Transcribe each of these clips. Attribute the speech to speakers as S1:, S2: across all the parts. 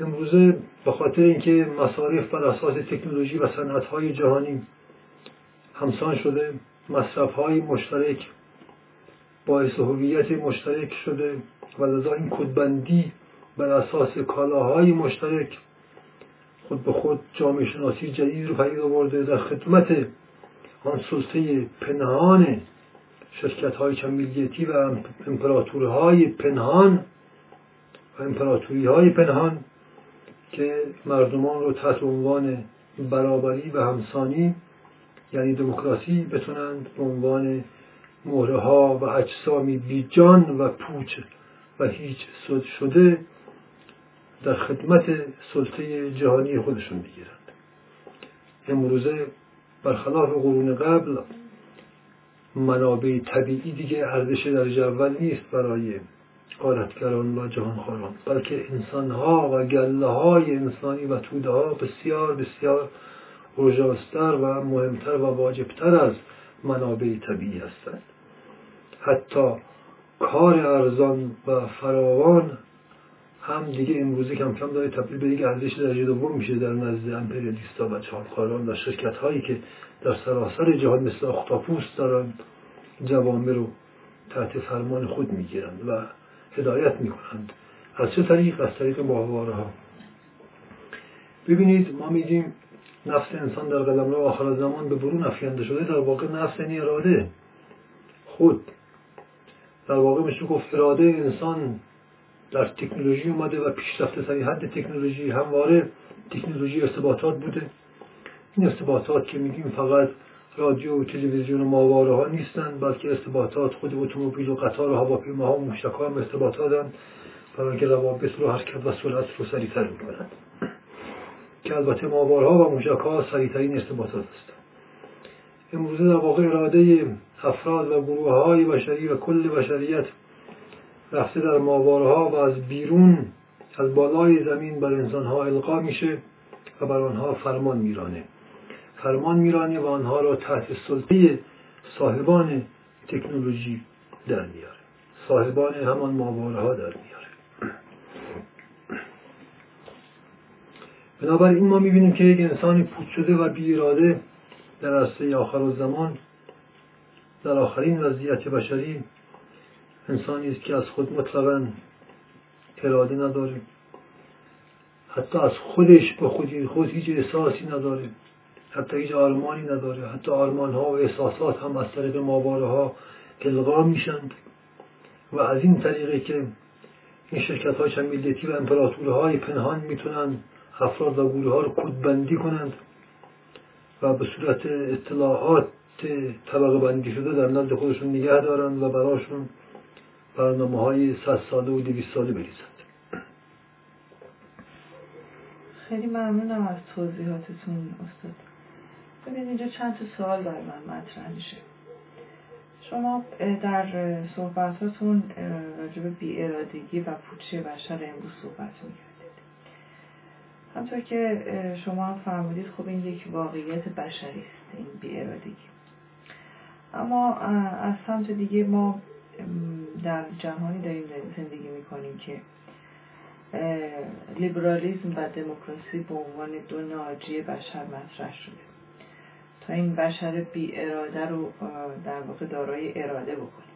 S1: امروزه به خاطر اینکه مصارف بر اساس تکنولوژی و صنعت های جهانی همسان شده مصرف های مشترک باعث هویت مشترک شده و لذا این کدبندی بر اساس کالاهای مشترک خود به خود جامعه شناسی جدید رو پدید آورده. در خدمت آن سلطه پنهان شرکت های چمیلیتی و امپراتوری پنهان و امپراتوری های پنهان که مردمان رو تحت عنوان برابری و همسانی یعنی دموکراسی بتونند به عنوان مهره ها و اجسامی بیجان و پوچ و هیچ سود شده در خدمت سلطه جهانی خودشون بگیرند. امروزه برخلاف قرون قبل منابع طبیعی دیگه ارزش در اول نیست برای قارتگران و جهانخواران بلکه انسانها و گله های انسانی و توده ها بسیار بسیار رجاستر و مهمتر و واجبتر از منابع طبیعی هستند. حتی کار ارزان و فراوان هم دیگه امروزه کم کم داره تبدیل به یک ارزش درجه دوم میشه در نزد امپریالیستا و جهانخواران و شرکت هایی که در سراسر جهان مثل اختاپوس دارن جوامع رو تحت فرمان خود می‌گیرند و هدایت می‌کنند. از چه طریق؟ از طریق ماهواره ها ببینید ما میگیم نفس انسان در قلم رو آخر زمان به برون افکنده شده در واقع نفس یعنی اراده. خود. در واقع میشه گفت اراده انسان در تکنولوژی اومده و پیشرفته ترین حد تکنولوژی. همواره تکنولوژی ارتباطات بوده. این ارتباطات که میگیم فقط رادیو و تلویزیون و ماواره ها نیستن بلکه ارتباطات خود اتومبیل و قطار و هواپیماها و موشک ها هم ارتباطاتن برای اینکه روابط رو حرکت و سرعت رو سریعتر می‌کنند که البته ماوارها و موشک ها سریعترین ارتباطات هستند امروزه در واقع اراده افراد و گروه های بشری و کل بشریت رفته در ماوارها و از بیرون از بالای زمین بر انسانها القا میشه و بر آنها فرمان میرانه. فرمان میرانه و آنها را تحت سلطه صاحبان تکنولوژی در میاره. صاحبان همان ماوارها در میاره. بنابراین ما می‌بینیم که یک انسانی پوچ شده و بی اراده در عرصه آخر زمان در آخرین وضعیت بشری انسانی است که از خود مطلقا اراده نداره. حتی از خودش به خودی خود هیچ احساسی نداره. حتی هیچ آرمانی نداره. حتی آرمان ها و احساسات هم از طریق ماواره ها القا میشند. و از این طریقه که این شرکت های شمیلیتی و امپراتوری های پنهان می‌تونن افراد و گروه ها رو کودبندی کنند و به صورت اطلاعات طبقه بندی شده در نزد خودشون نگه دارند و براشون برنامه های صد ساله و دویست ساله بریزند.
S2: خیلی ممنونم از توضیحاتتون استاد. ببینید اینجا چند تا سوال برای من مطرح میشه. شما در صحبتاتون راجع به بیارادگی و پوچی بشر امروز صحبت می‌کردید. همطور که شما هم فرمودید خب این یک واقعیت بشری است این بیارادگی. اما از سمت دیگه ما در جهانی داریم زندگی می‌کنیم که لیبرالیزم و دموکراسی به عنوان دو ناجی بشر مطرح شده. این بشر بی اراده رو در واقع دارای اراده بکنیم.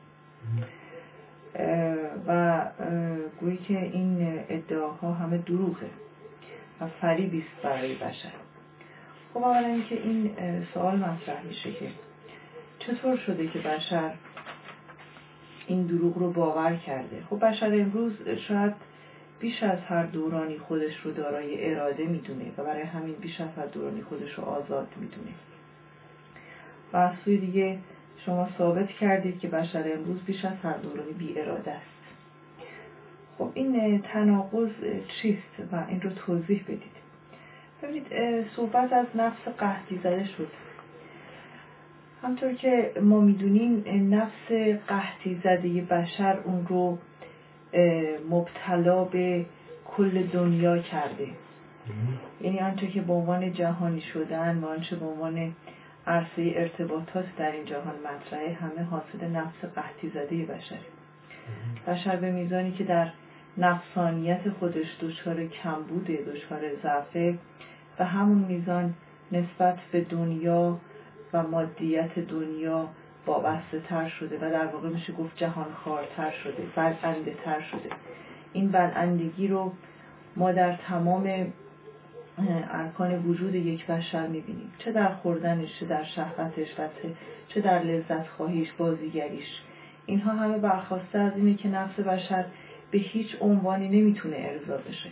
S2: و گویی که این ادعاها همه دروغه و فریبی است برای بشر. خب اولا اینکه این سوال مطرح میشه که چطور شده که بشر این دروغ رو باور کرده؟ خب بشر امروز شاید بیش از هر دورانی خودش رو دارای اراده می‌دونه و برای همین بیش از هر دورانی خودش رو آزاد می‌دونه. و از سوی دیگه شما ثابت کردید که بشر امروز بیش از هر دورانی بی اراده است. خب این تناقض چیست و این رو توضیح بدید. ببینید صحبت از نفس قهدی زده شد. همطور که ما می‌دونیم نفس قحطی زده بشر اون رو مبتلا به کل دنیا کرده. یعنی آنچه که به عنوان جهانی شدن و آنچه به عنوان عرصه ارتباطات در این جهان مطرحه. همه حاصل نفس قحطی زده بشره بشر به میزانی که در نفسانیت خودش دچار کمبوده دچار ضعفه و همون میزان نسبت به دنیا و مادیت دنیا وابسته تر شده و در واقع میشه گفت جهان خارتر شده بلنده تر شده. این بلندگی رو ما در تمام ارکان وجود یک بشر می‌بینیم. چه در خوردنش چه در شهوتش و چه در لذت خواهیش بازیگریش. اینها همه برخواسته از اینه که نفس بشر به هیچ عنوانی نمی‌تونه ارضا بشه.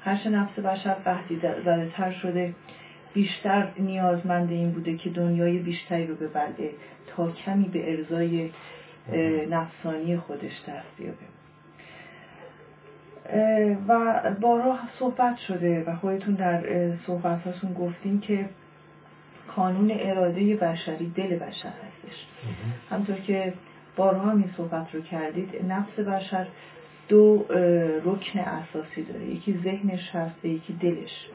S2: هرچه نفس بشر قهدی زده تر شده بیشتر نیازمند این بوده که دنیای بیشتری رو ببلده تا کمی به ارزای نفسانی خودش دست بیابه. و بارها صحبت شده و خودتون در صحبتاتون گفتیم که کانون اراده بشری دل بشر هستش. همطور که بارها هم این صحبت رو کردید نفس بشر دو رکن اساسی داره. یکی ذهنش هست و یکی دلش.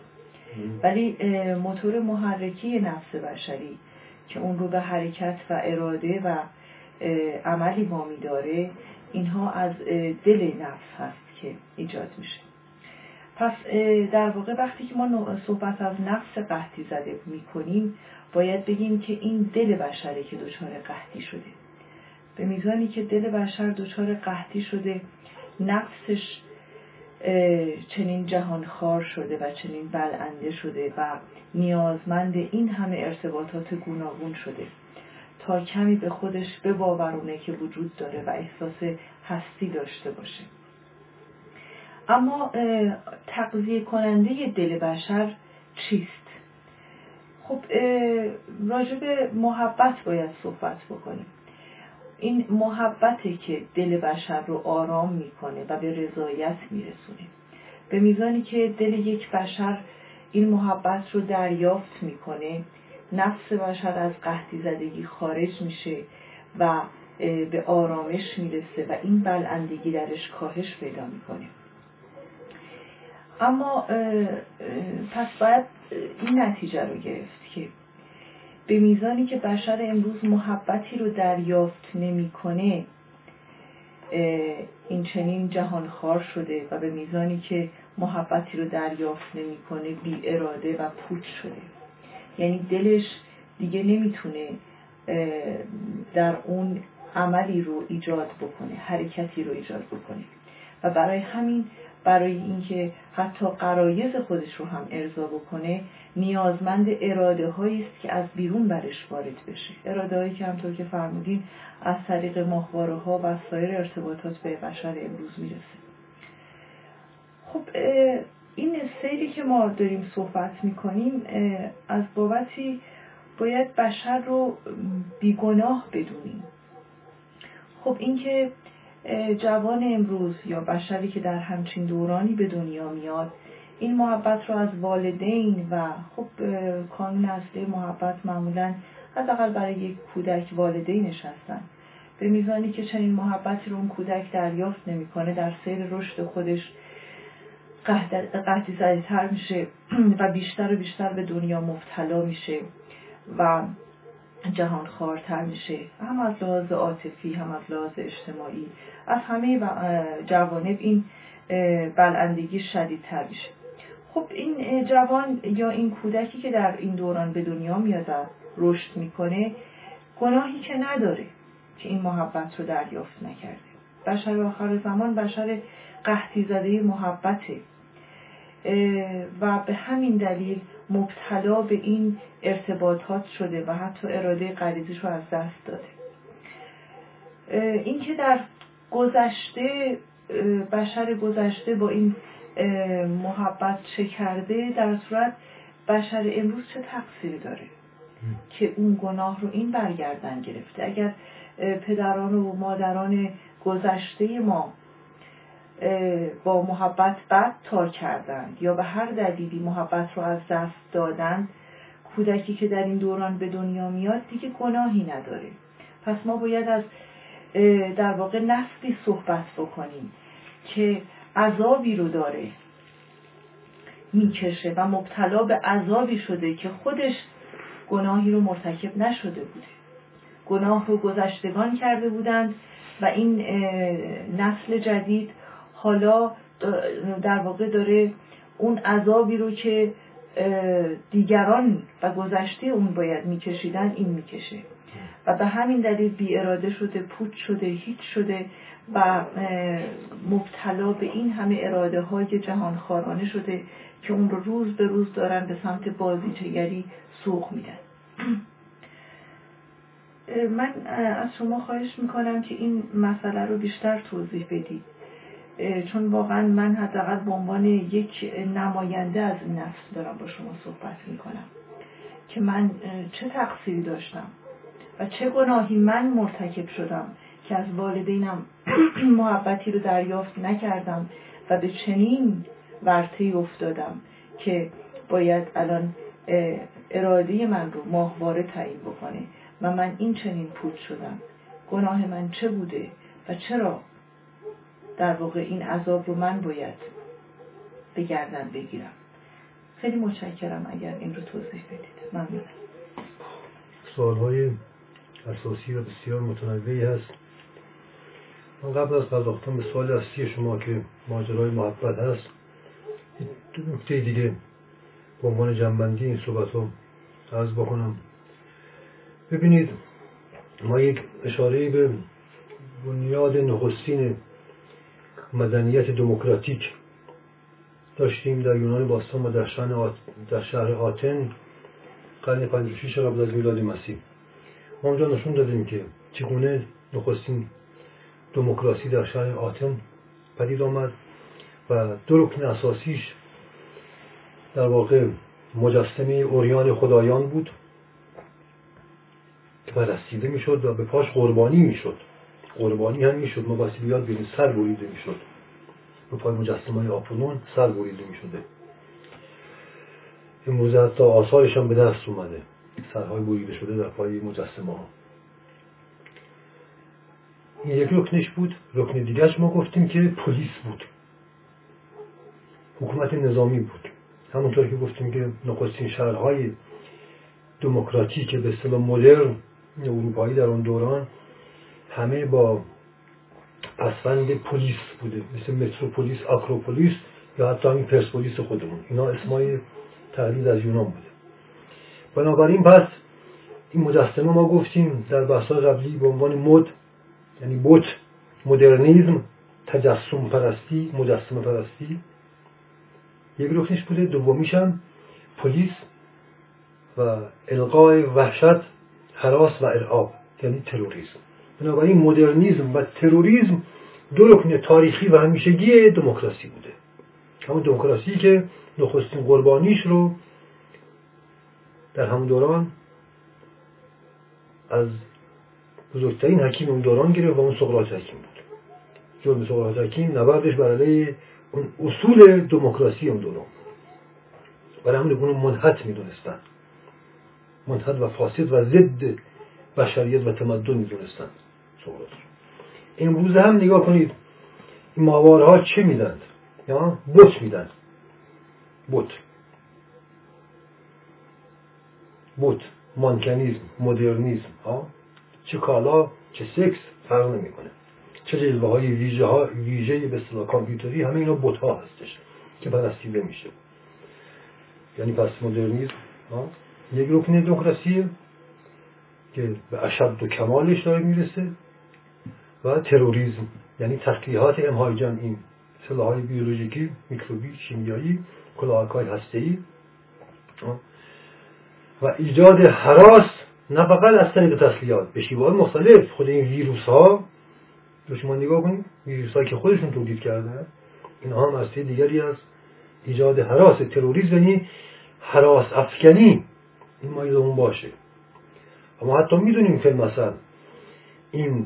S2: ولی موتور محرکی نفس بشری که اون رو به حرکت و اراده و عملی وامی داره اینها از دل نفس هست. که ایجاد میشه. پس در واقع وقتی که ما صحبت از نفس قحطی زده می‌کنیم باید بگیم که این دل بشره که دچار قحطی شده. به میزانی که دل بشر دچار قحطی شده نفسش چنین جهان خار شده و چنین بلنده شده و نیازمند این همه ارتباطات گوناگون شده. تا کمی به خودش بباورونه که وجود داره و احساس هستی داشته باشه. اما تقضیه کننده دل بشر چیست؟ خب راجب محبت باید صحبت بکنیم. این محبته که دل بشر رو آرام می‌کنه و به رضایت میرسونه. به میزانی که دل یک بشر این محبت رو دریافت می‌کنه نفس بشر از قحطی زدگی خارج میشه و به آرامش می‌رسه و این بلندگی درش کاهش پیدا می‌کنه. اما پس باید این نتیجه رو گرفت که به میزانی که بشر امروز محبتی رو دریافت نمی‌کنه این چنین جهان خار شده و به میزانی که محبتی رو دریافت نمی‌کنه بی اراده و پوچ شده. یعنی دلش دیگه نمی‌تونه در اون عملی رو ایجاد بکنه حرکتی رو ایجاد بکنه. و برای همین برای اینکه حتی قرایز خودش رو هم ارضا بکنه نیازمند اراده هایی است که از بیرون برش وارد بشه. اراده هایی که همطور که فرمودین از طریق ماهواره ها و سایر ارتباطات به بشر امروز می‌رسه. خب این سیری که ما داریم صحبت می‌کنیم از بابتی باید بشر رو بیگناه بدونیم. خب اینکه جوان امروز یا بشری که در همچین دورانی به دنیا میاد این محبت رو از والدین و خب کانون اصلی محبت معمولا حداقل برای یک کودک والدینش هستن به میزانی که چنین محبتی رو اون کودک دریافت نمی‌کنه در سیر رشد خودش قهدی زده تر میشه و بیشتر و بیشتر به دنیا مبتلا میشه و جهان خارتر میشه. هم از لحاظ عاطفی هم از لحاظ اجتماعی. از همه جوانب این بلندگی شدیدتر میشه. خب این جوان یا این کودکی که در این دوران به دنیا میاد رشد می‌کنه گناهی که نداره که این محبت رو دریافت نکرده. بشر آخر زمان بشر قحطی زده محبته. و به همین دلیل مبتلا به این ارتباطات شده و حتی اراده غریزیش رو از دست داده. اینکه در گذشته بشر گذشته با این محبت چه کرده در صورت بشر امروز چه تقصیری داره؟ که اون گناه رو این برگردن گرفته. اگر پدران و مادران گذشته ما با محبت بد تا کردند. یا به هر دلیلی محبت رو از دست دادند کودکی که در این دوران به دنیا میاد دیگه گناهی نداره. پس ما باید از در واقع نسلی صحبت بکنیم که عذابی رو داره می‌کشه و مبتلا به عذابی شده که خودش گناهی رو مرتکب نشده بوده. گناه رو گذشتگان کرده بودند و این نسل جدید حالا در واقع داره اون عذابی رو که دیگران و گذشته اون باید میکشیدن این می‌کشه. و به همین دلیل بی اراده شده پوچ شده هیچ شده و مبتلا به این همه اراده های جهان خارانه شده که اون رو روز به روز دارن به سمت بازیچگری سوق میدن. من از شما خواهش می‌کنم که این مسئله رو بیشتر توضیح بدید. چون واقعا من حداقل به عنوان یک نماینده از این نفس دارم با شما صحبت می‌کنم که من چه تقصیری داشتم و چه گناهی من مرتکب شدم که از والدینم محبتی رو دریافت نکردم و به چنین ورطه افتادم که باید الان اراده من رو ماهواره تعیین بکنه و من این چنین پود شدم. گناه من چه بوده و چرا در واقع این عذاب رو من باید به گردن بگیرم. خیلی متشکرم اگر این رو توضیح بدید. ممنونم.
S1: سوال های اساسی و بسیار متنوعی هست. من قبل از پرداختن به سوال اصلی شما که ماجرای محبت هست دو نکته دیگه به عنوان جنبندی این صحبت رو عرض بکنم. ببینید ما یک اشاره به بنیاد نخستین مدنیت دموکراتیک. داشتیم در یونان باستان و در, در شهر آتن قرن 56 قبل از میلاد مسیح. ما اونجا نشون دادیم که چگونه نخستین دموکراسی در شهر آتن پدید آمد و دو رکن اساسیش در واقع مجسمه اوریان خدایان بود که پرستیده می‌شد و به پاش قربانی می‌شد. قربانی. هم می‌شد ما باسی بیاد بینید سر بریده می‌شد. به پای مجسمه های آپولون سر بریده می‌شده. امروز حتی هم به دست اومده. سرهای بریده شده در پای مجسمه ها این یک رکنش بود. رکن دیگرش ما گفتیم که پلیس بود. حکومت نظامی بود. همونطور که گفتیم که نخستین شهرهای دموکراتیک به اصطلاح مدرن اروپایی در اون دوران همه با پسوند پلیس بوده مثل متروپولیس آکروپولیس یا حتی همین پرسپولیس خودمون. اینا اسمای تقلید از یونان بوده. بنابراین پس این مجسمه ما گفتیم در بحث قبلی به عنوان مد یعنی بوت مدرنیزم تجسم پرستی مجسمه پرستی. یک رکنش بوده دومیش هم پلیس و القای وحشت حراس و ارعاب یعنی تروریسم. بنابراین مدرنیزم و تروریسم دو رکن تاریخی و همیشگی دموکراسی بوده. همون دموکراسی که نخستین قربانیش رو در همون دوران از بزرگترین حکیم اون دوران گرفت و اون سقراط حکیم بود. جرم سقراط حکیم نبردش برای اون اصول دموکراسی اون دوران. برای همون اون منحط می‌دونستن. منحط و فاسد و ضد بشریت و تمدن می‌دونستن. سقراط امروز هم نگاه کنید این ماوارها چه میدند یا بوت میدن. بوت بوت مانکنیزم مدرنیزم ها؟ چه کالا چه سکس فرق نمی‌کنه. چه جلوه های ویژه ها ویژه به اصطلاح کامپیوتری همه اینا بوت ها هستش که پرستیده میشه. یعنی پس مدرنیزم یک رکن دموکراسی که به اشد و کمالش داره می‌رسه. و تروریسم یعنی تسلیحات امهای جمعی سلاح های بیولوژیکی میکروبی شیمیایی کلاهک های هسته و ایجاد حراس نه فقط از طریق تسلیحات به شیوه مختلف خود این ویروس ها رو شما نگاه کنید ویروس که خودشون تولید کردن اینها هم از دیگری از ایجاد حراس تروریسم یعنی حراس افکنی. این مایز اون باشه. اما حتی می‌دونیم که مثلا این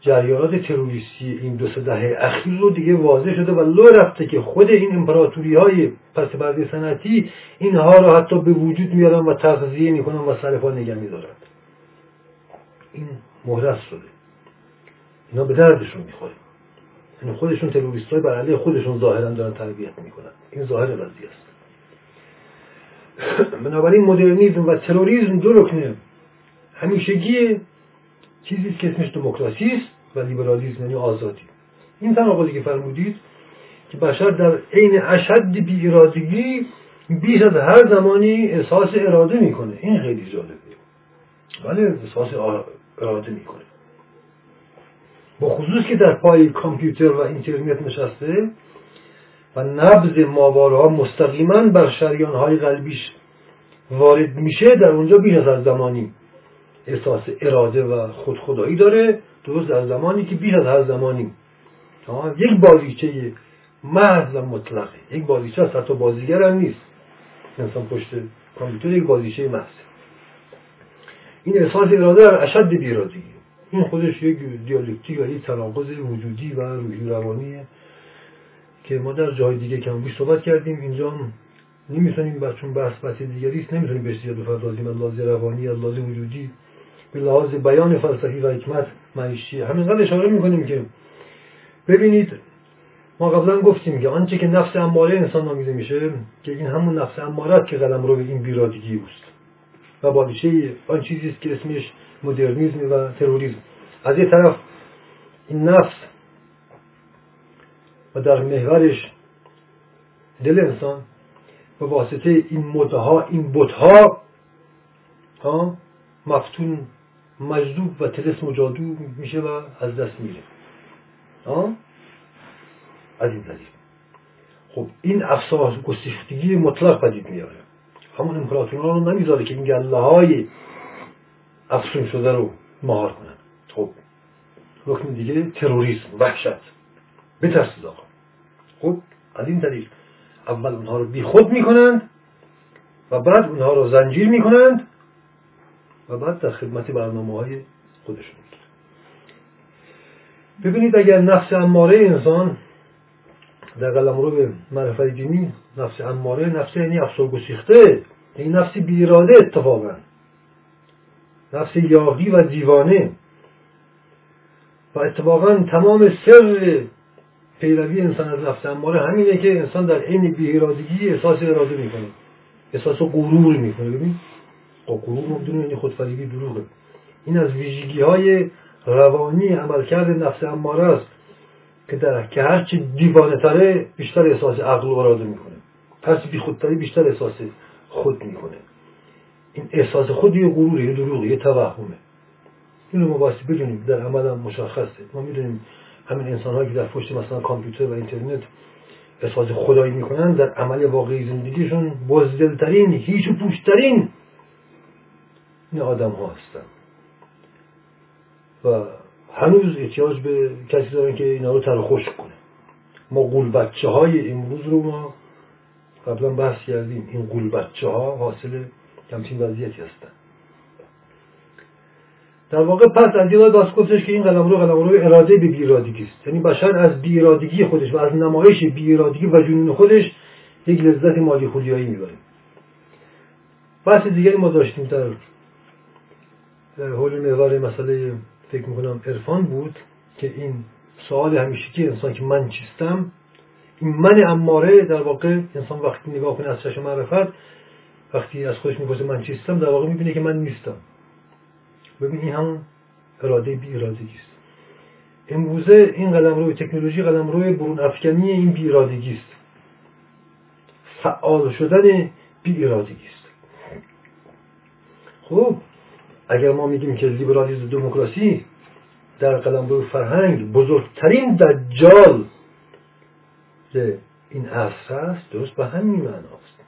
S1: جریانات تروریستی این دو سه دهه اخیر رو دیگه واضح شده و لو رفته که خود این امپراتوری های پس برده سنتی اینها رو حتی به وجود میارن و تغذیه می‌کنن و سرپا نگه میدارن. این مهرس شده. اینا به دردشون می‌خوره. یعنی خودشون تروریست های بر خودشون ظاهرا دارن تربیت می‌کنن. این ظاهر قضیه است. بنابراین مدرنیزم و تروریسم دو رکنه. همیشگی چیزی که اسمش دموکراسی است و لیبرالیسم یعنی آزادی. این تناقضی که فرمودید که بشر در عین اشد بی ارادگی بیش از هر زمانی احساس اراده می‌کنه. این خیلی جالبه. ولی احساس اراده می‌کنه. با خصوص که در پای کامپیوتر و اینترنت نشسته و نبض ماوارها مستقیما بر شریان های قلبیش وارد میشه در اونجا بیش از زمانی احساس اراده و خودخدایی داره درست در زمانی که بیش از هر زمانی. یک بازیچه محض و مطلقه. یک بازیچه از حتی بازیگر هم نیست. انسان پشت کامپیوتر یک بازیچه محض. این احساس اراده اشد بیرادگی این خودش یک دیالکتیک و یک تناقض وجودی و روحی روانیه که ما در جای دیگه کم بیش صحبت کردیم اینجا نمی‌تونیم بس چون بحث بحث دیگری است نمی‌تونیم بهش زیاد بپردازیم از لحاظ روانی از لحاظ وجودی. به لحاظ بیان فلسفی و حکمت معیشی همینقدر اشاره می‌کنیم که ببینید ما قبلا گفتیم که آنچه که نفس اماره انسان نامیده میشه که این همون نفس اماره که قلم رو به این بیرادگی اوست. و بادشه آن چیزی است که اسمش مدرنیزم و تروریسم از یه طرف این نفس و در محورش دل انسان به واسطه این مدها این بتها مفتون مجذوب و تلس و جادو میشه و از دست میره. از این دلیل خب این افسار گسیختگی مطلق پدید میاره. همون امپراتوران رو نمی‌ذاره که این گله های افسون شده رو مهار کنن. خب رکن دیگه تروریسم وحشت. بترسید آقا. خب از این دلیل اول اونها رو بی خود می‌کنند و بعد اونها رو زنجیر می‌کنند و بعد در خدمت برنامه های خودشون ببینید اگر نفس اماره انسان در قلم به معرفت دینی نفس اماره نفس یعنی افسار گسیخته این نفس بیراده اتفاقا. نفس یاغی و دیوانه. و اتفاقا تمام سر پیروی انسان از نفس اماره همینه که انسان در عین بیرادگی احساس اراده می‌کنه. احساس غرور می‌کنه. ببین؟ غرور مبدون یعنی خودفریبی دروغه. این از ویژگی های روانی عملکرد نفس اماره است که در که هرچی دیوانه تره بیشتر احساس عقل و اراده می‌کنه. هرچی بی خودتری بیشتر احساس خود می‌کنه. این احساس خود یه غروره یه دروغه یه توهمه. اینو ما باستی بدونیم در عمل هم مشخصه. ما می‌دونیم همین انسان که در پشت مثلا کامپیوتر و اینترنت احساس خدایی می‌کنن در عمل واقعی زندگیشون بزدلترین هیچ و پوشترین این آدم ها هستن. و هنوز احتیاج به کسی دارن که اینا رو تر خوش کنه. ما قول بچه های امروز رو ما قبلا بحث کردیم. این قول بچه ها حاصل همچین وضعیتی هستن. در واقع پس از یاد باز گفتش که این قلم رو قلم رو اراده به بیرادگی است. یعنی بشر از بیرادگی خودش و از نمایش بیرادگی و جنون خودش یک لذت مالی خولیایی می‌بره. بحث دیگری ما داشتیم در حول محور مسئله فکر می‌کنم عرفان بود که این سوال همیشگی انسان که من چیستم این من اماره در واقع انسان وقتی نگاه کنه از چشم معرفت وقتی از خودش می‌پرسه من چیستم در واقع می‌بینه که من نیستم. ببین این همون اراده بی ارادگی است امروزه این قدم روی تکنولوژی قدم روی برون افکنی این بی ارادگی است فعال شدن بی ارادگی است خب اگر ما میگیم که لیبرالیسم دموکراسی در قلم روی فرهنگ بزرگترین دجال این عصر است درست به همین معناست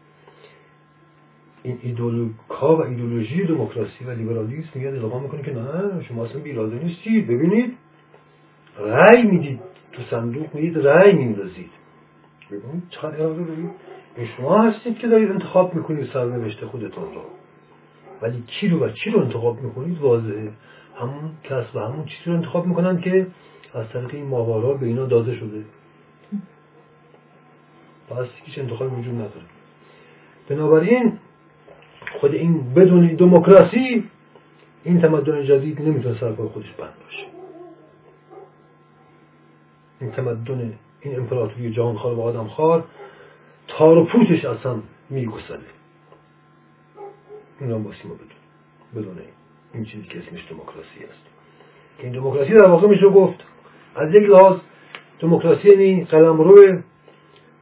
S1: این ایدولوکا و ایدولوژی دموکراسی و لیبرالیسم میاد القا می‌کنه که نه شما اصلا بیراده نیستید ببینید. رأی می‌دید تو صندوق می‌دید رأی میندازید ببینید چقدر اراده دارید. شما هستید که دارید انتخاب می‌کنید سرنوشت خودتون رو. ولی کی رو و چی رو انتخاب می‌کنید؟ واضحه. همون کس و همون چیزی رو انتخاب می‌کنن که از طریق این ماهوارها به اینا داده شده. پس هیچ انتخاب وجود نداره. بنابراین خود این بدون دموکراسی این تمدن جدید نمی‌تونه سرکار خودش بند باشه. این تمدن این امپراتوری جهانخوار و آدمخوار تار و پوتش اصلا میگسله. این هم باسی ما بدون بدون این چیزی که اسمش دموکراسی است این دموکراسی در واقع میشه گفت از یک لحاظ دموکراسی یعنی قلم روی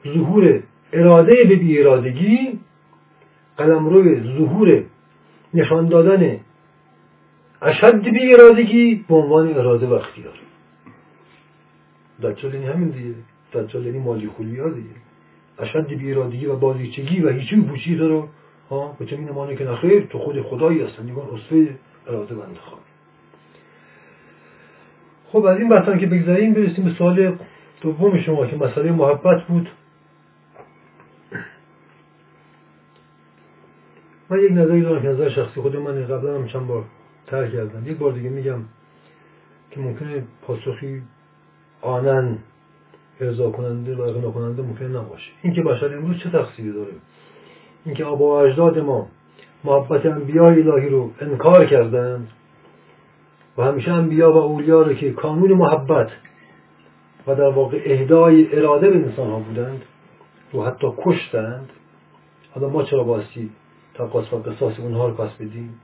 S1: ظهور اراده به بی ارادگی روی ظهور نشان دادن اشد بی ارادگی به عنوان اراده و اختیار دجال یعنی همین دیگه دجال یعنی مالی ها دیگه اشد بی ارادگی و بازیچگی و هیچی بوچی رو ها به چه مینمانه که نخیر تو خود خدایی هستن نگاه اصفه اراده و انتخاب خب از این بحثان که بگذاریم برسیم به سوال دوم شما که مسئله محبت بود. من یک نظری دارم که نظر شخصی خود من قبلا هم چند بار ترک کردم. یک بار دیگه میگم که ممکنه پاسخی آنن ارضا کننده و اغنا کننده ممکن نباشه. اینکه بشر امروز چه تقصیری داره؟ اینکه آبا اجداد ما محبت انبیاء الهی رو انکار کردند و همیشه انبیا و اولیا رو که کانون محبت و در واقع اهدای اراده به انسان ها بودند رو حتی کشتند. حالا ما چرا باستی قصف و قصاص اونها رو پس بدیم؟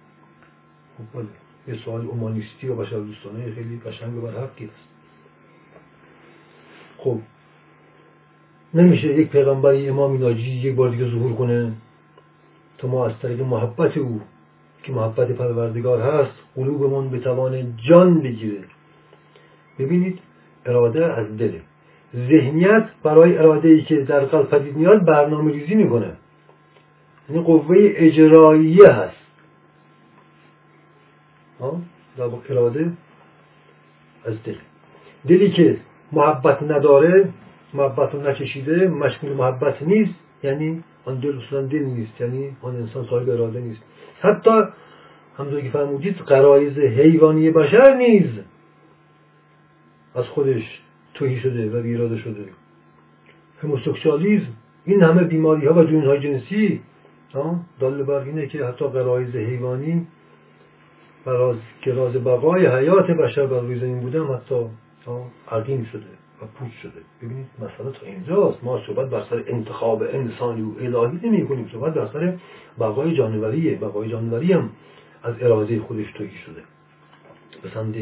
S1: خب. یه سوال اومانیستی و بشر دوستانه خیلی قشنگ و برحقی است. خب نمیشه یک پیغمبری امام ناجی یک بار دیگه ظهور کنه؟ تا ما از طریق محبت او که محبت پروردگار هست قلوبمون به توان جان بگیره. ببینید اراده از دله. ذهنیت برای اراده ای که در قلب پدید میاد برنامه ریزی می‌کنه. یعنی قوه اجراییه هست. در اراده از دل. دلی که محبت نداره محبت رو نچشیده مشمول محبت نیست یعنی آن دل اصلا دل نیست یعنی آن انسان صاحب اراده نیست. حتی همونطور که فرمودید قرایز حیوانی بشر نیز از خودش توهی شده و بیراده شده. هموسکشالیزم این همه بیماری ها و جنون های جنسی دال بر اینه که حتی قرایز حیوانی و راز بقای حیات بشر بر روی زمین بودن حتی عقیم شده و پوچ شده. ببینید مسئله تا اینجاست. ما صحبت بر سر انتخاب انسانی و الهی نمی کنیم. صحبت بر سر بقای جانوریه بقای جانوری هم از اراده خودش توهی شده. به سمت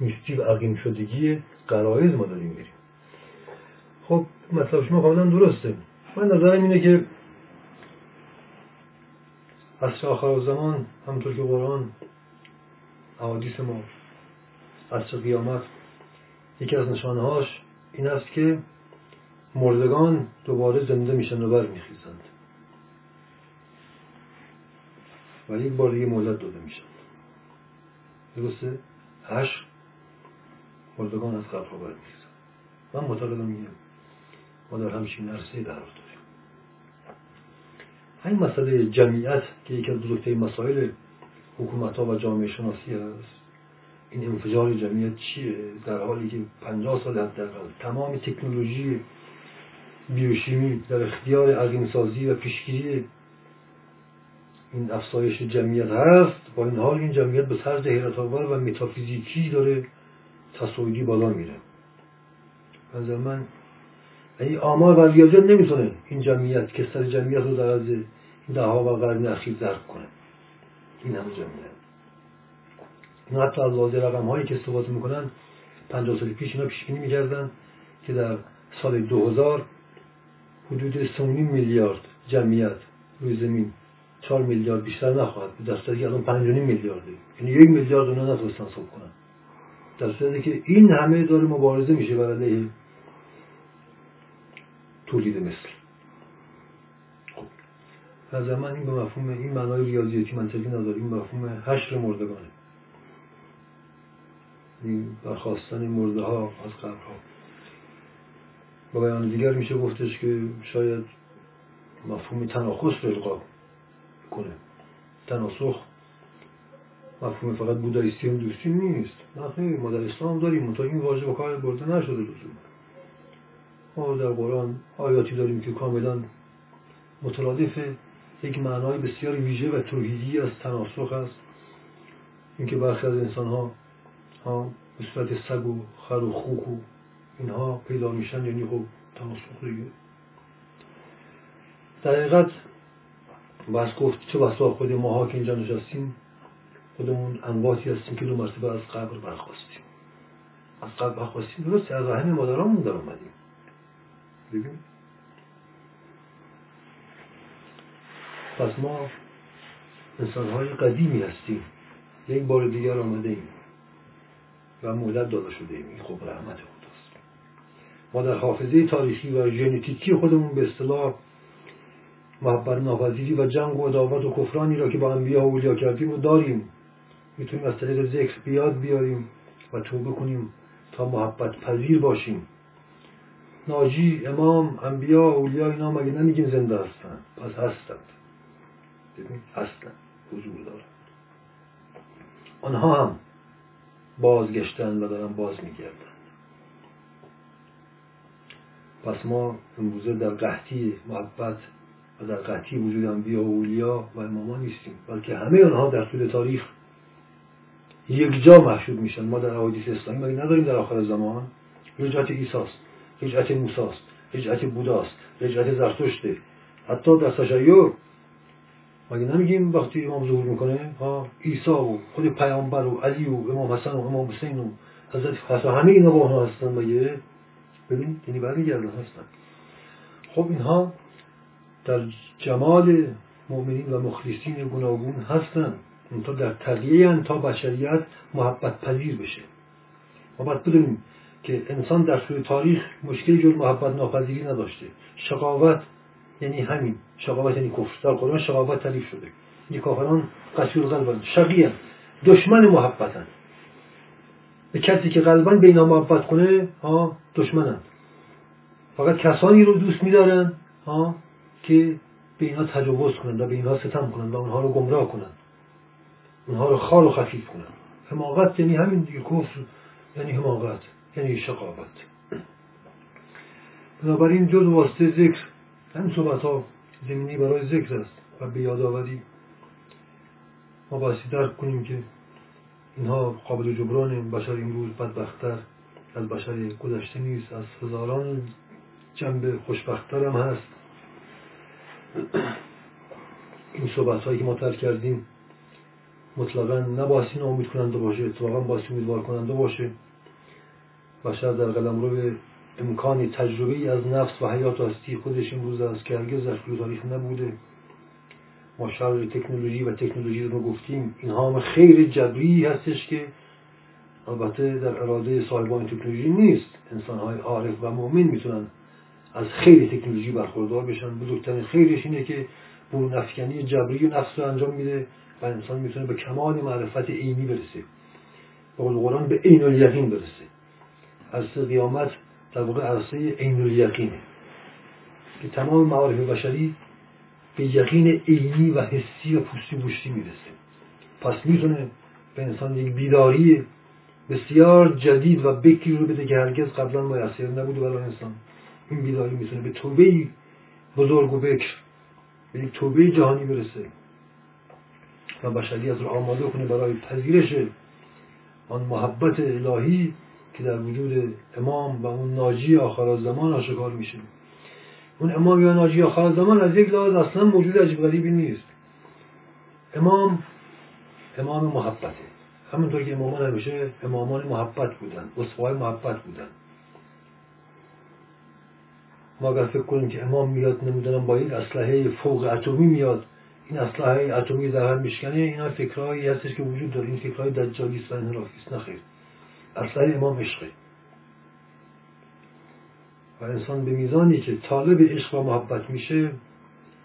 S1: میستی و عقیم شدگی قرائز ما داریم میریم. خب مطلب شما کاملا درسته. من نظرم اینه که از آخر زمان همونطور که قرآن احادیث ما از قیامت یکی از نشانه هاش این است که مردگان دوباره زنده میشن و برمیخیزند. و یک بار دیگه مولد داده میشن. درسته؟ عشق مردگان از قبرها برمیخیزند من معتقدم میگم ما در همچین عرصه قرار داریم. این مسئله جمعیت که یکی از بزرگترین مسائل حکومت ها و جامعه شناسی است این انفجار جمعیت چیه در حالی که پنجاه سال حداقل تمام تکنولوژی بیوشیمی در اختیار عقیمسازی و پیشگیری این افزایش جمعیت هست با این حال این جمعیت به طرز حیرت و متافیزیکی داره تصاعدی بالا میره. نظر من این آمار و ریاضیات نمی‌تونه این جمعیت کسر جمعیت رو در از دهها و قرن اخیر درک کنه. این همه جمعیت. حتی از واضح رقم هایی که استفاده می‌کنن 50 سال پیش اینا پیش بینی می‌کردن که در سال 2000 حدود 3.5 میلیارد جمعیت روی زمین 4 میلیارد بیشتر نخواهد بود. در که الان 5.5 میلیارده. یعنی یک میلیارد اونا نتونستن صبح کنن. در صورتی که این همه داره مبارزه میشه بر علیه تولید مثل. خب از من این به مفهوم این معنای ریاضیاتی منطقی نداره این مفهوم حشر مردگانه. برخواستن مرده ها از قبر ها. با بیان دیگر میشه گفتش که شاید مفهوم تناخص رو القا کنه. تناسخ مفهوم فقط بودایستی هم دوستی نیست. نه خیلی ما در اسلام داریم منتها این واژه با کار برده نشده لزوم ما در قرآن آیاتی داریم که کاملا مترادف یک معنای بسیار ویژه و توحیدی از تناسخ است. اینکه برخی از انسان نسبت سگ و خر و خوک و اینها پیدا میشن یعنی خب تناسخ دیگه در حقیقت بس گفت چه بسا خود ماها که اینجا نشستیم؟ خودمون انواتی هستیم که دو مرتبه از قبر برخواستیم از قبر برخواستیم درسته از رحم مادرامون در اومدیم. ببین پس ما انسان های قدیمی هستیم. یک بار دیگر آمده ایم. و مولد داده شده ایم. خب رحمت خداست. ما در حافظه تاریخی و ژنتیکی خودمون به اصطلاح محبت ناپذیری و جنگ و عداوت و کفرانی را که با انبیا و اولیا کردیم رو داریم. می‌تونیم از طریق ذکر بیاد بیاریم و توبه کنیم تا محبت پذیر باشیم. ناجی امام انبیا اولیا اینا مگه نمیگیم زنده هستند؟ پس هستند. ببین هستند. حضور دارند آنها هم بازگشتن و دارن باز میگردن. پس ما امروزه در قحطی محبت و در قحطی وجود انبیا و اولیا و امامان نیستیم بلکه همه آنها در طول تاریخ یک جا محشود میشن. ما در احادیث اسلامی مگه نداریم در آخر زمان؟ رجعت ایساست رجعت موساست رجعت بوداست رجعت زرتشته حتی در تشیع مگه نمیگیم وقتی امام ظهور می‌کنه ها عیسی و خود پیامبر و علی و امام حسن و امام حسین و حضرت حسن همه اینا با اونها هستن مگه؟ ببین یعنی برمیگردن هستن. خب اینها در جمال مؤمنین و مخلصین گوناگون هستن. اونتا در تقیه تا بشریت محبت پذیر بشه. ما باید بدونیم که انسان در طول تاریخ مشکلی جور محبت ناپذیری نداشته. شقاوت یعنی همین شقاوت یعنی کفر در قرآن شقاوت تعریف شده. این کافران قسیر قلبن شقیان دشمن محبتن. به کسی که قلبا به اینا محبت کنه ها دشمنن. فقط کسانی رو دوست میدارن ها که به اینا تجاوز کنند و به اینها ستم کنند و اونها رو گمراه کنند اونها رو خار و خفیف کنند حماقت یعنی همین دیگه کفر یعنی حماقت یعنی شقاوت. بنابراین جز واسطه ذکر همین صحبت ها زمینی برای ذکر است و به یادآوری ما بایستی درک کنیم که اینها قابل جبران بشر امروز بدبختتر از بشر گذشته نیست از هزاران جنب خوشبختتر هم هست. این صحبت هایی که ما ترک کردیم مطلقا نباسی نامید کننده باشه اتفاقا باسی امیدوار کننده باشه. بشر در قلم رو به امکانی تجربه از نفس و حیات و هستی خودش امروز است که هرگز در تاریخ نبوده. ما شر تکنولوژی و تکنولوژی رو گفتیم. اینها هم خیر جبری هستش که البته در اراده صاحبان تکنولوژی نیست. انسان های عارف و مؤمن می‌تونن از خیر تکنولوژی برخوردار بشن. بزرگترین خیرش اینه که برون افکنی جبری نفس رو انجام میده و انسان می‌تونه به کمال معرفت عینی برسه. به قرآن به عین الیقین برسه. از قیامت در واقع عرصه عین الیقینه که تمام معارف بشری به یقین عینی و حسی و پوستی بوشتی می‌رسه. پس می‌تونه به انسان یک بیداری بسیار جدید و بکری رو بده که هرگز قبلا میسر نبوده برای انسان. این بیداری می‌تونه به توبه بزرگ و بکر به یک توبه جهانی برسه و بشریت رو آماده کنه برای پذیرش آن محبت الهی که در وجود امام و اون ناجی آخر زمان آشکار میشه. اون امام یا ناجی آخر زمان از یک لحاظ اصلا موجود عجیب غریبی نیست. امام امام محبته. همونطور که امامان همیشه امامان محبت بودن اصفای محبت بودن. ما اگر فکر کنیم که امام میاد نمی‌دونم با یک اسلحه فوق اتمی میاد این اسلحه اتمی در هم میشکنه اینا فکرهایی هستش که وجود داره. این فکرهای دجالی است و انحرافی است. نخیر اسلحه امام عشقه و انسان به میزانی که طالب عشق و محبت میشه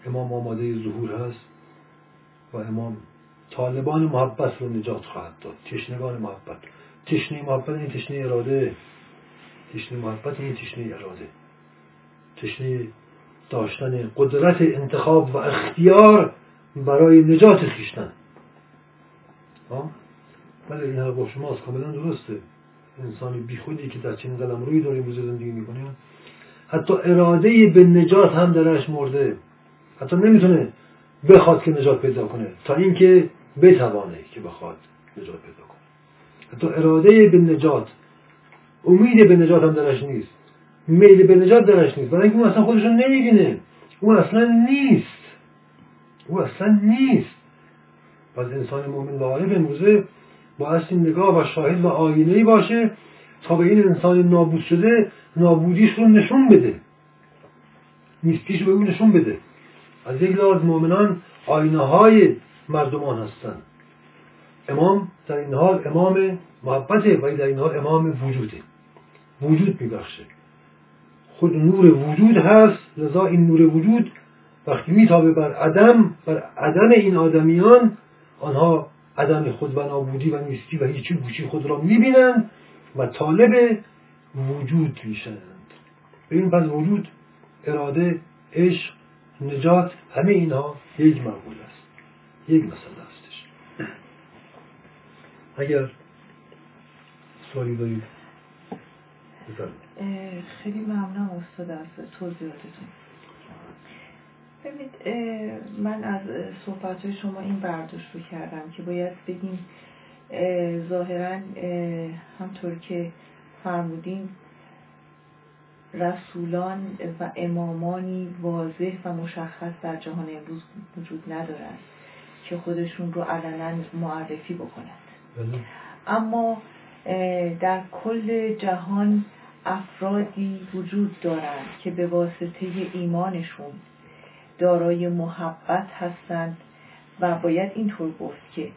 S1: امام آماده ظهور هست و امام طالبان محبت رو نجات خواهد داد. تشنگان محبت. تشنه محبت این تشنه اراده. تشنه محبت این تشنه اراده. تشنه داشتن قدرت انتخاب و اختیار برای نجات خیشتن. بله این حرف با شماست. کاملا درسته. انسانی بیخودی که در چنین قلم روی داره امروز زندگی می‌کنه. حتی اراده به نجات هم درش مرده. حتی نمی‌تونه بخواد که نجات پیدا کنه. تا اینکه بتوانه که بخواد نجات پیدا کنه. حتی اراده به نجات امید به نجات هم درش نیست. میل به نجات درش نیست. برای اینکه اون اصلا خودشون نمی‌بینه. اون اصلا نیست. او اصلا نیست. پس انسان مؤمن و عارف امروزه با این نگاه و شاهد و آینه باشه تا به این انسان نابود شده نابودیش رو نشون بده. نیستیش به نشون بده. از یک لحاظ مؤمنان آینه های مردمان هستند. امام در این حال امام محبته و در این حال امام وجوده. وجود میبخشه. خود نور وجود هست لذا این نور وجود وقتی میتابه بر عدم بر عدم این آدمیان آنها عدم خود و نابودی و نیستی و هیچی بوشی خود را می‌بینند و طالب وجود میشند ببین پس وجود اراده عشق نجات همه اینها یک مقبول است. یک مسئله هستش. اگر سوالی دارید
S2: خیلی ممنونم استاد از توضیحاتتون. ببینید من از صحبت شما این برداشت رو کردم که باید بگیم ظاهرا همطور که فرمودین رسولان و امامانی واضح و مشخص در جهان امروز وجود ندارند که خودشون رو علنا معرفی بکنند بله. اما در کل جهان افرادی وجود دارند که به واسطه ایمانشون دارای محبت هستند و باید اینطور گفت که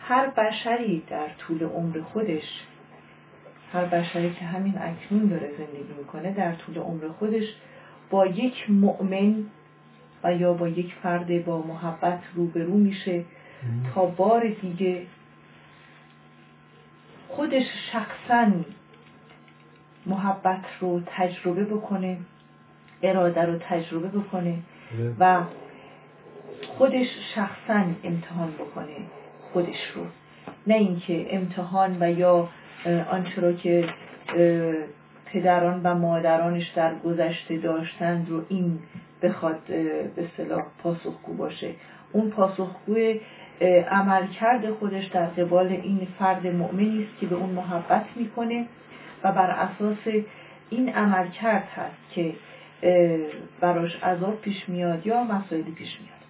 S2: هر بشری در طول عمر خودش هر بشری که همین اکنون داره زندگی می‌کنه در طول عمر خودش با یک مؤمن و یا با یک فرد با محبت روبرو میشه تا بار دیگه خودش شخصا محبت رو تجربه بکنه اراده رو تجربه بکنه و خودش شخصا امتحان بکنه خودش رو. نه اینکه امتحان و یا آنچه را که پدران و مادرانش در گذشته داشتند رو این بخواد به صلاح پاسخگو باشه. اون پاسخگوی عملکرد خودش در قبال این فرد مؤمنی است که به اون محبت می‌کنه و بر اساس این عملکرد هست که براش عذاب پیش میاد یا مسائلی پیش میاد.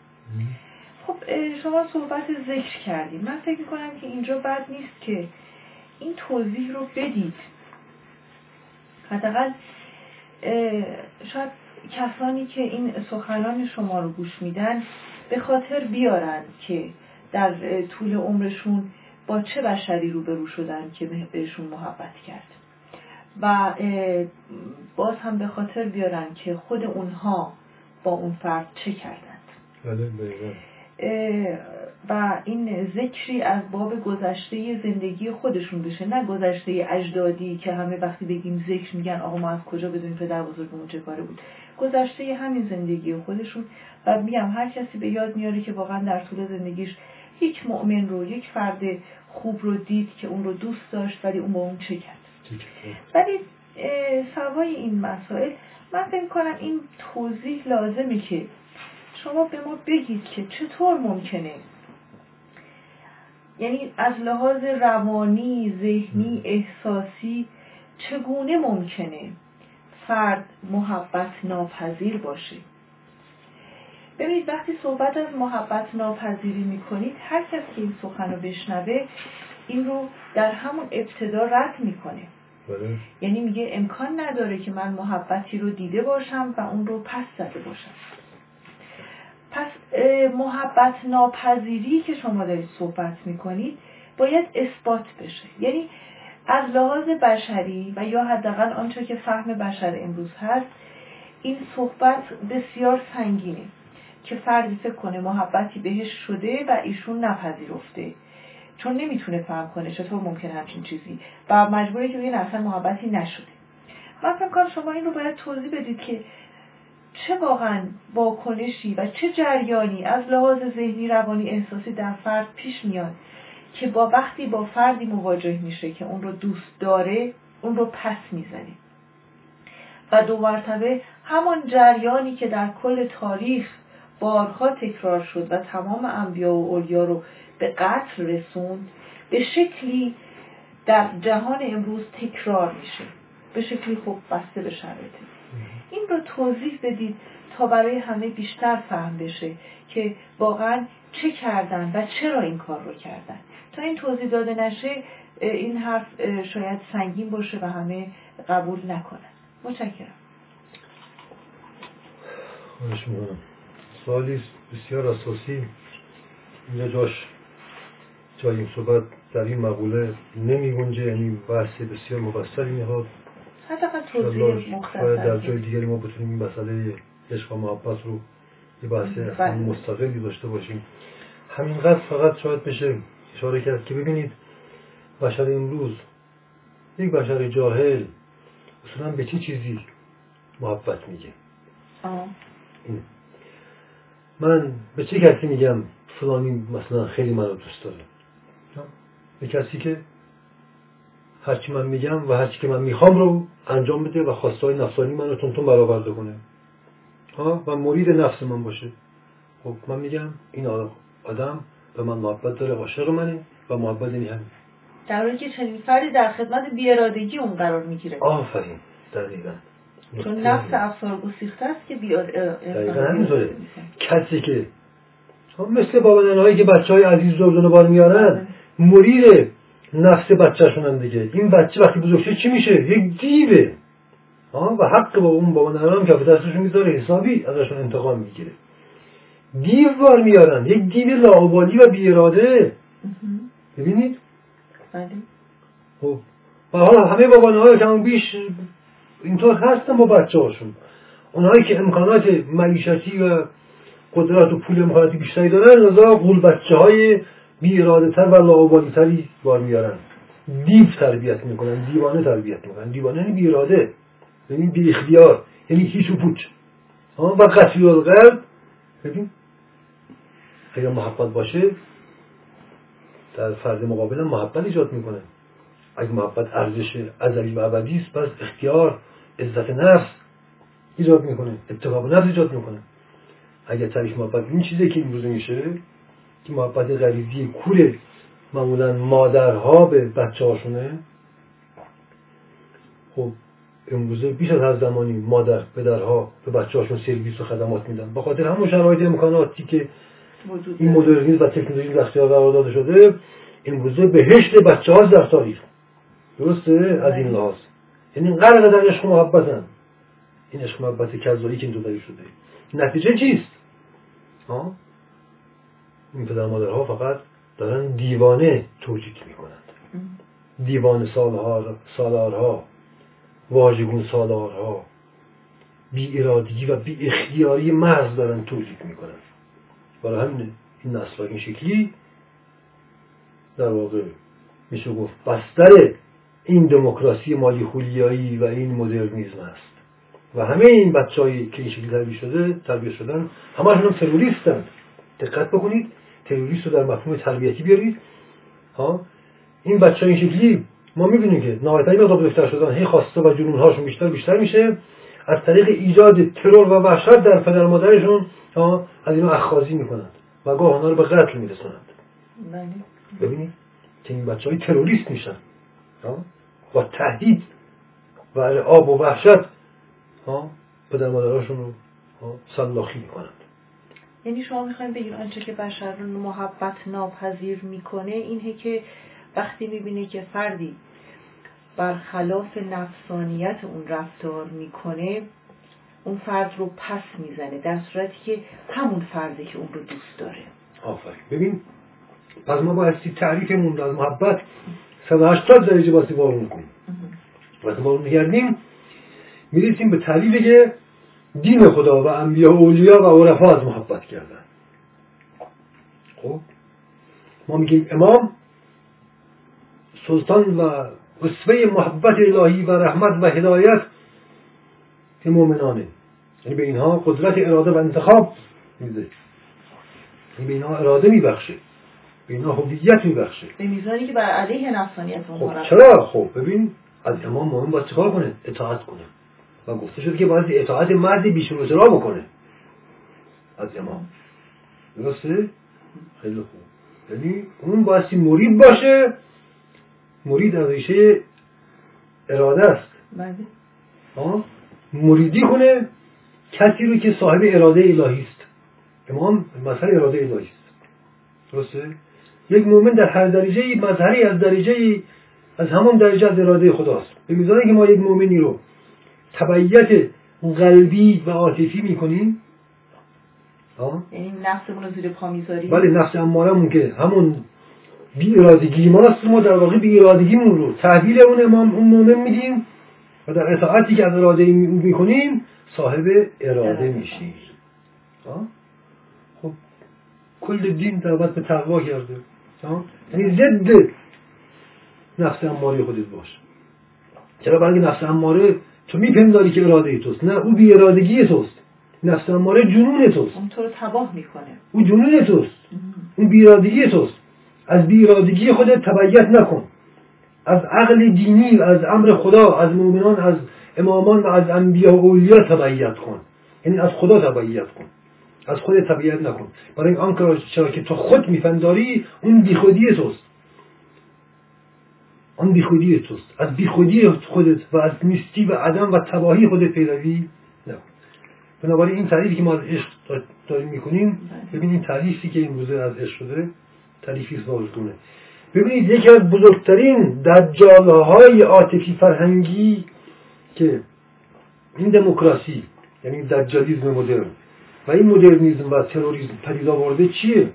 S2: خب شما صحبت ذکر کردیم. من فکر کنم که اینجا بد نیست که این توضیح رو بدید. حداقل شاید کسانی که این سخنان شما رو گوش میدن به خاطر بیارن که در طول عمرشون با چه بشری روبرو شدن که بهشون محبت کرد. و باز هم به خاطر بیارن که خود اونها با اون فرد چه کردند. بله، و این ذکری از باب گذشته زندگی خودشون بشه. نه گذشته اجدادی که همه وقتی بگیم ذکر میگن آقا ما از کجا بدونیم پدر بزرگمون چه کاره بود. گذشته همین زندگی خودشون. و میگم هر کسی به یاد میاره که واقعا در طول زندگیش یک مؤمن رو یک فرد خوب رو دید که اون رو دوست داشت ولی اون با اون چه کرد. ولی سوای این مسائل من فکر کنم این توضیح لازمه که شما به ما بگید که چطور ممکنه. یعنی از لحاظ روانی، ذهنی، احساسی چگونه ممکنه فرد محبت ناپذیر باشه؟ ببینید وقتی صحبت از محبت ناپذیری می‌کنید هر کس که این سخن رو بشنوه این رو در همون ابتدا رد می‌کنه. یعنی میگه امکان نداره که من محبتی رو دیده باشم و اون رو پس زده باشم. پس محبت ناپذیری که شما دارید صحبت می‌کنید باید اثبات بشه. یعنی از لحاظ بشری و یا حداقل آنچه که فهم بشر امروز هست این صحبت بسیار سنگینه که فردی فکر کنه محبتی بهش شده و ایشون نپذیرفته. چون نمی‌تونه فهم کنه چطور ممکنه همچین چیزی؟ و مجبوره که بگه اصلا محبتی نشده. من فکر کنم شما این رو باید توضیح بدید که چه واقعا واکنشی و چه جریانی از لحاظ ذهنی روانی احساسی در فرد پیش میاد که با وقتی با فردی مواجه میشه که اون رو دوست داره اون رو پس می‌زنه. و دو مرتبه همان جریانی که در کل تاریخ بارها تکرار شد و تمام انبیا و اولیا رو به قتل رسوند به شکلی در جهان امروز تکرار میشه به شکلی خوب بسته به شرایطی این رو توضیح بدید تا برای همه بیشتر فهم بشه که واقعا چه کردن و چرا این کار رو کردن. تا این توضیح داده نشه این حرف شاید سنگین باشه و همه قبول نکنن. متشکرم.
S1: سوالی بسیار اساسی اینجا جاش. جای این صحبت در این مقوله نمی گنجه یعنی بحث بسیار مبستری می‌خواد.
S2: توضیح
S1: در جای دیگری ما بتونیم این مسئله عشق و محبت رو یه بحث بله. مستقلی داشته باشیم. همینقدر فقط شاید بشه اشاره کرد که ببینید بشر امروز یک بشر جاهل اصولا به چه چی چیزی محبت میگه؟ من به چه کسی میگم فلانی مثلا خیلی منو دوست داره؟ به کسی که هرچی من میگم و هرچی که من می‌خوام رو انجام بده و خواستهای نفسانی من رو تون برآورده کنه. ها؟ و مرید نفس من باشه. خب من میگم این آدم به من محبت داره عاشق منه و محبت این همین.
S2: در حالی که چنین فردی در خدمت بیارادگی اون قرار می‌گیره.
S1: آفرین. دقیقا.
S2: چون نفس افسار گسیخته است که بیاد
S1: دقیقا همینطوره. کسی که مثل بابا که بچه های عزیز دردون بار میارن بله. مرید نفس بچهشون هم دیگه. این بچه وقتی بزرگ شد چی میشه؟ یک دیوه و حق با اون بابا هم که دستشون می‌ذاره حسابی ازشون انتقام می‌گیره. دیو بار میارن. یک دیو لاعبالی و بیاراده. ببینید.
S2: بله.
S1: خب. و حالا همه بابانه که بیش اینطور هستن با بچه هاشون اونهایی که امکانات معیشتی و قدرت و پول امکاناتی بیشتری دارن رضا قول بچه های بی اراده تر و لاعبالی تری بار میارن. دیو تربیت می‌کنن دیوانه تربیت می‌کنن. دیوانه یعنی بی اراده یعنی بی اختیار یعنی هیچ و پوچ. و قتل القلب ببین اگر محبت باشه در فرد مقابل محبت ایجاد می‌کنه. اگه محبت ارزش ازلی و ابدی است پس اختیار عزت نفس ایجاد می‌کنه. اتقاب نفس ایجاد می‌کنه. اگر تعریف محبت این چیزی که امروزه میشه که محبت غریزی کور معمولا مادرها به بچه هاشونه خب امروزه بیش از هر زمانی مادر پدرها به بچه هاشون سرویس و خدمات میدن. با خاطر همون شرایط امکاناتی که این مدرنیسم و تکنولوژی در اختیار قرار داده شده امروزه بهشت بچه ها در تاریخ درسته؟ از این لحاظ. یعنی قرق در عشق محبتن. این عشق محبت کذایی که اینجا داری شده. نتیجه چیست؟ ها؟ این پدر مادرها فقط دارن دیوانه توجیه می‌کنند. دیوان سالها سالارها واژگون سالارها بی ارادگی و بی اختیاری محض دارن توجیه می‌کنن برای همین این نسل این شکلی در واقع میشه گفت بستر این دموکراسی مالی خولیایی و این مدرنیزم است. و همه این بچههایی که این شکلی تربیت شده تربیت شدن همه هم تروریستن. دقت بکنید تروریست رو در مفهوم تربیتی بیارید. ها؟ این بچه این شکلی ما می‌بینیم که نهایتا این مقدار بزرگتر شدن. هی خواسته و جنونهاشون بیشتر بیشتر میشه. از طریق ایجاد ترور و وحشت در پدر مادرشون از اینا اخخازی می‌کنند و گاه آنها رو به قتل میرسونند.
S2: بله.
S1: ببینید که این بچه های تروریست میشن. با تهدید و آب و وحشت پدر مادرهاشون رو سلاخی می‌کنند
S2: یعنی شما می‌خوایم بگید آنچه که بشر رو محبت ناپذیر می‌کنه اینه که وقتی می‌بینه که فردی برخلاف نفسانیت اون رفتار می‌کنه اون فرد رو پس می‌زنه در صورتی که همون فرده که اون رو دوست داره.
S1: آفرین. ببین پس ما بایستی تعریفمون از محبت 180 درجه باسی بارون کنیم. وقتی ما میگردیم می‌رسیم به تعریفی که دین خدا و انبیا و اولیا و عرفا از محبت کردن. خب؟ ما میگیم امام سلطان و اسوه محبت الهی و رحمت و هدایت که مؤمنانه یعنی به اینها قدرت اراده و انتخاب میده. یعنی به اینها اراده میبخشه. به اینها هویت میبخشه.
S2: به میزانی که بر علیه نفسانیت
S1: خب چرا؟ خب ببین از امام مهم باید چیکار کنه؟ اطاعت کنه. و گفته شد که باید اطاعت مردی بیشون را بکنه. از امام. درسته؟ خیلی خوب. یعنی اون بایستی مرید باشه مرید از ریشه اراده است.
S2: بله.
S1: مریدی کنه کسی رو که صاحب اراده الهی است. امام مسئله اراده الهی است. درسته؟ یک مؤمن در هر درجه مظهری از درجه از همان درجه از اراده خداست. به میزانی که ما یک مؤمنی رو تبعیت قلبی و عاطفی می‌کنیم؟
S2: یعنی نفسمون رو زیر پا می‌ذاریم؟
S1: بله نفس امارمون که همون بی ارادگی ماست ما در واقع بی ارادگیمون رو تحویل اون امام اون مومن میدیم و در اطاعتی که از اراده می‌کنیم صاحب اراده میشیم. خب کل دین دعوت به تقوا کرده یعنی ضد نفس اماره خودت باش. چرا؟ برای نفس اماره تو میپنداری که اراده توست. نه او بی ارادگی توست. نفس اماره جنون توست.
S2: اون تو رو تباه می‌کنه.
S1: او جنون توست. اون بی ارادگی توست. از بی ارادگی خودت تبعیت نکن. از عقل دینی از امر خدا از مؤمنان از امامان و از انبیا و اولیا تبعیت کن. یعنی از خدا تبعیت کن. از خود تبعیت نکن. برای آن چرا که تو خود میپنداری اون بیخودی توست. آن بیخودی توست. از بیخودی خودت و از نیستی و عدم و تباهی خودت پیروی نکن بنابراین این تعریفی که ما از عشق داریم می‌کنیم ببینید این تعریفی که امروزه از عشق شده تعریفی واژگونه ببینید یکی از بزرگترین دجالهای عاطفی فرهنگی که این دموکراسی یعنی دجالیزم مدرن و این مدرنیزم و تروریسم پدید آورده چیه؟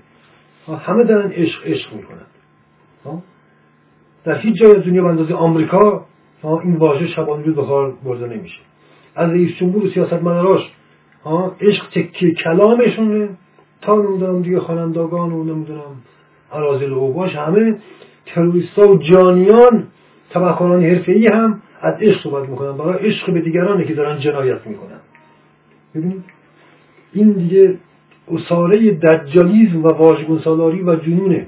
S1: همه دارن عشق عشق می‌کنن. در هیچ جای دنیا به اندازه آمریکا این واژه شبانه روز به کار برده نمیشه. از رئیس جمهور و سیاست مداراش عشق تکیه کلامشونه تا نمی‌دونم دیگه خانندگان و نمی‌دونم عرازل و باش همه تروریست و جانیان تبهکاران حرفه هم از عشق صحبت می‌کنن. برای عشق به دیگرانه که دارن جنایت می‌کنن. ببینید؟ این دیگه اصاره دجالیزم و واژگون سالاری و جنونه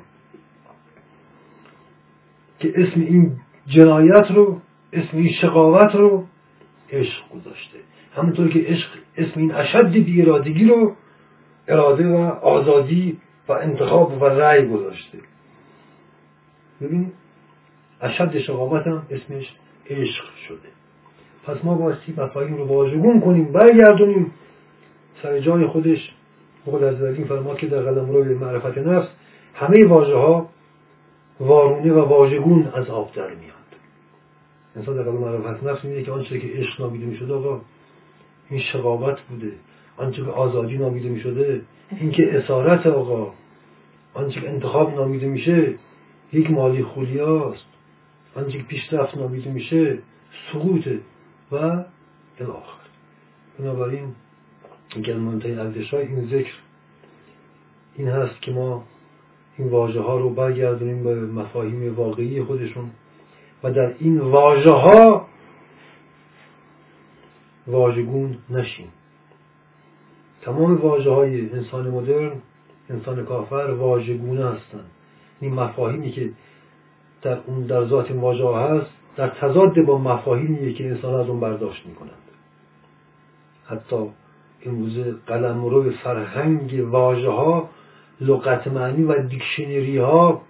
S1: که اسم این جنایت رو اسم این شقاوت رو عشق گذاشته. همونطور که عشق اسم این اشد بیرادگی رو اراده و آزادی و انتخاب و رأی گذاشته. ببینید اشد شقاوت هم اسمش عشق شده. پس ما باستی مفاهیم رو واژگون کنیم برگردونیم. سر جای خودش خود از این فرما که در قلم رو معرفت نفس همه واژه ها وارونه و واژگون از آب در میاد. انسان در قلم معرفت نفس میده که آنچه که عشق نامیده می‌شده آقا این شقاوت بوده. آنچه که آزادی نامیده می‌شده این که اسارت آقا. آنچه که انتخاب نامیده میشه یک مالی خولیاست. آنچه که پیشرفت نامیده میشه سقوطه و الاخر بنابراین ارزش های این ذکر این هست که ما این واژه ها رو برگردونیم به مفاهیم واقعی خودشون. و در این واژه ها واژگون نشیم. تمام واژه های انسان مدرن انسان کافر واژگونه هستند این مفاهیمی که در اون در ذات واژه هست در تضاد با مفاهیمیه که انسان از اون برداشت می‌کنند. حتی امروزه قلم رو فرهنگ واژه ها لغت معنی و دیکشنری ها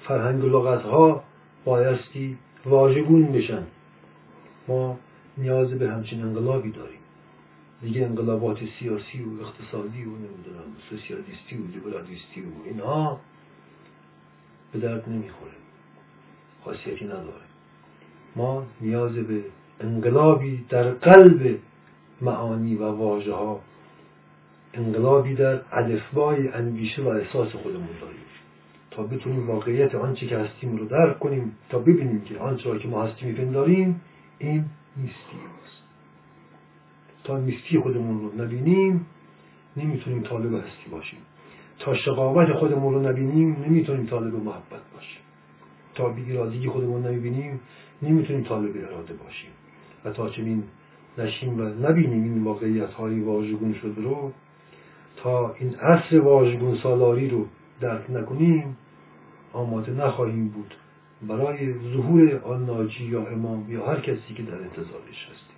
S1: فرهنگ لغت ها بایستی واژگون بشن. ما نیاز به همچین انقلابی داریم. دیگه انقلابات سیاسی و اقتصادی و نمی‌دونم سوسیالیستی و لیبرالیستی و اینها به درد نمی‌خوره. خاصیتی نداره. ما نیاز به انقلابی در قلب معانی و واژه ها انقلابی در ادفبای اندیشه و احساس خودمون داریم. تا بتونیم واقعیت آنچه که هستیم رو درک کنیم تا ببینیم که آنچه را که ما هستیم میپنداریم این نیستی است تا نیستی خودمون رو نبینیم نمی‌تونیم طالب هستی باشیم. تا شقاوت خودمون رو نبینیم نمی‌تونیم طالب محبت باشیم. تا بیرادگی خودمون نمی‌بینیم نمی‌تونیم طالب اراده باشیم. و تا چنین نشیم و نبینیم این واقعیت های واژگون شده رو تا این عصر واژگون سالاری رو درک نکنیم آماده نخواهیم بود. برای ظهور آن ناجی یا امام یا هر کسی که در انتظارش هستیم.